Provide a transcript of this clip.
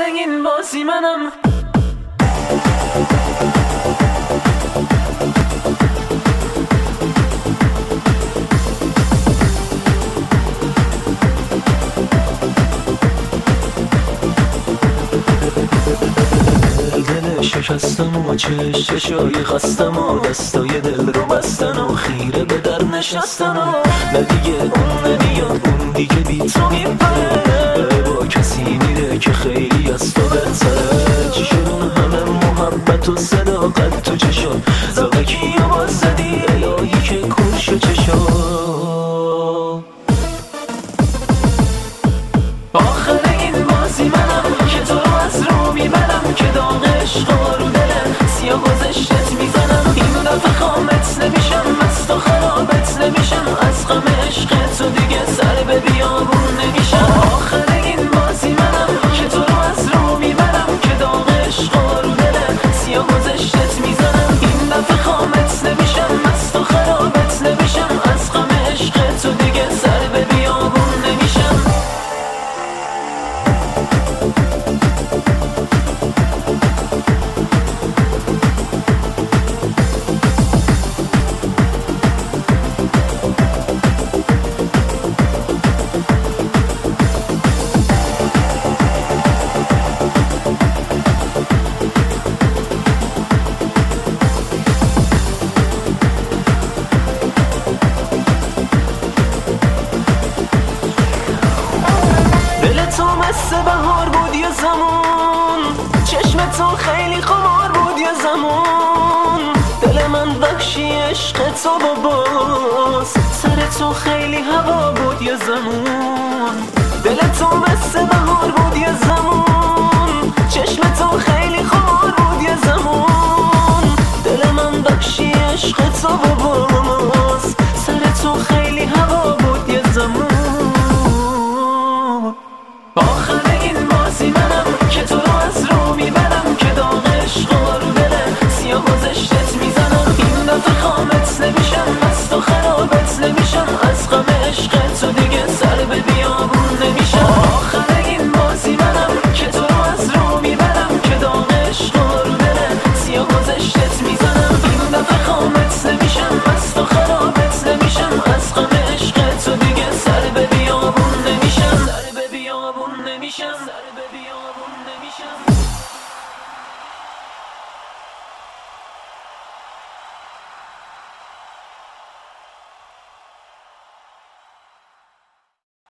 این بازی منم. شکستم و چش چشای خستم و دستای دل رو بستن و خیره به در نشستن و نه دیگه اون نمیاد اون دیگه بی تو میپره. محبت و صداقت تو چشم زاقه کیا باز زدی الهی که و چشم آخر این بازی منم که تو از رو می‌برم که داغ عشق رو دلم سیاه گذشتت می‌زنم. این دفعه خامت نمیشم از تو خرابت نمیشم. از غم عشق تو دیگه سر به بیابون نمیشم. مثل بهار بود یه زمان؟ چشم تو خیلی خمار بود یه زمان؟ دل من وحشی عشق تو با باز سر تو خیلی هوا بود یه زمان؟ دل تو مثل بهار بود یه زمان؟ چشم تو خیلی خمار بود یه زمان؟ دل من بخشی عشق تو با باز سر تو خیلی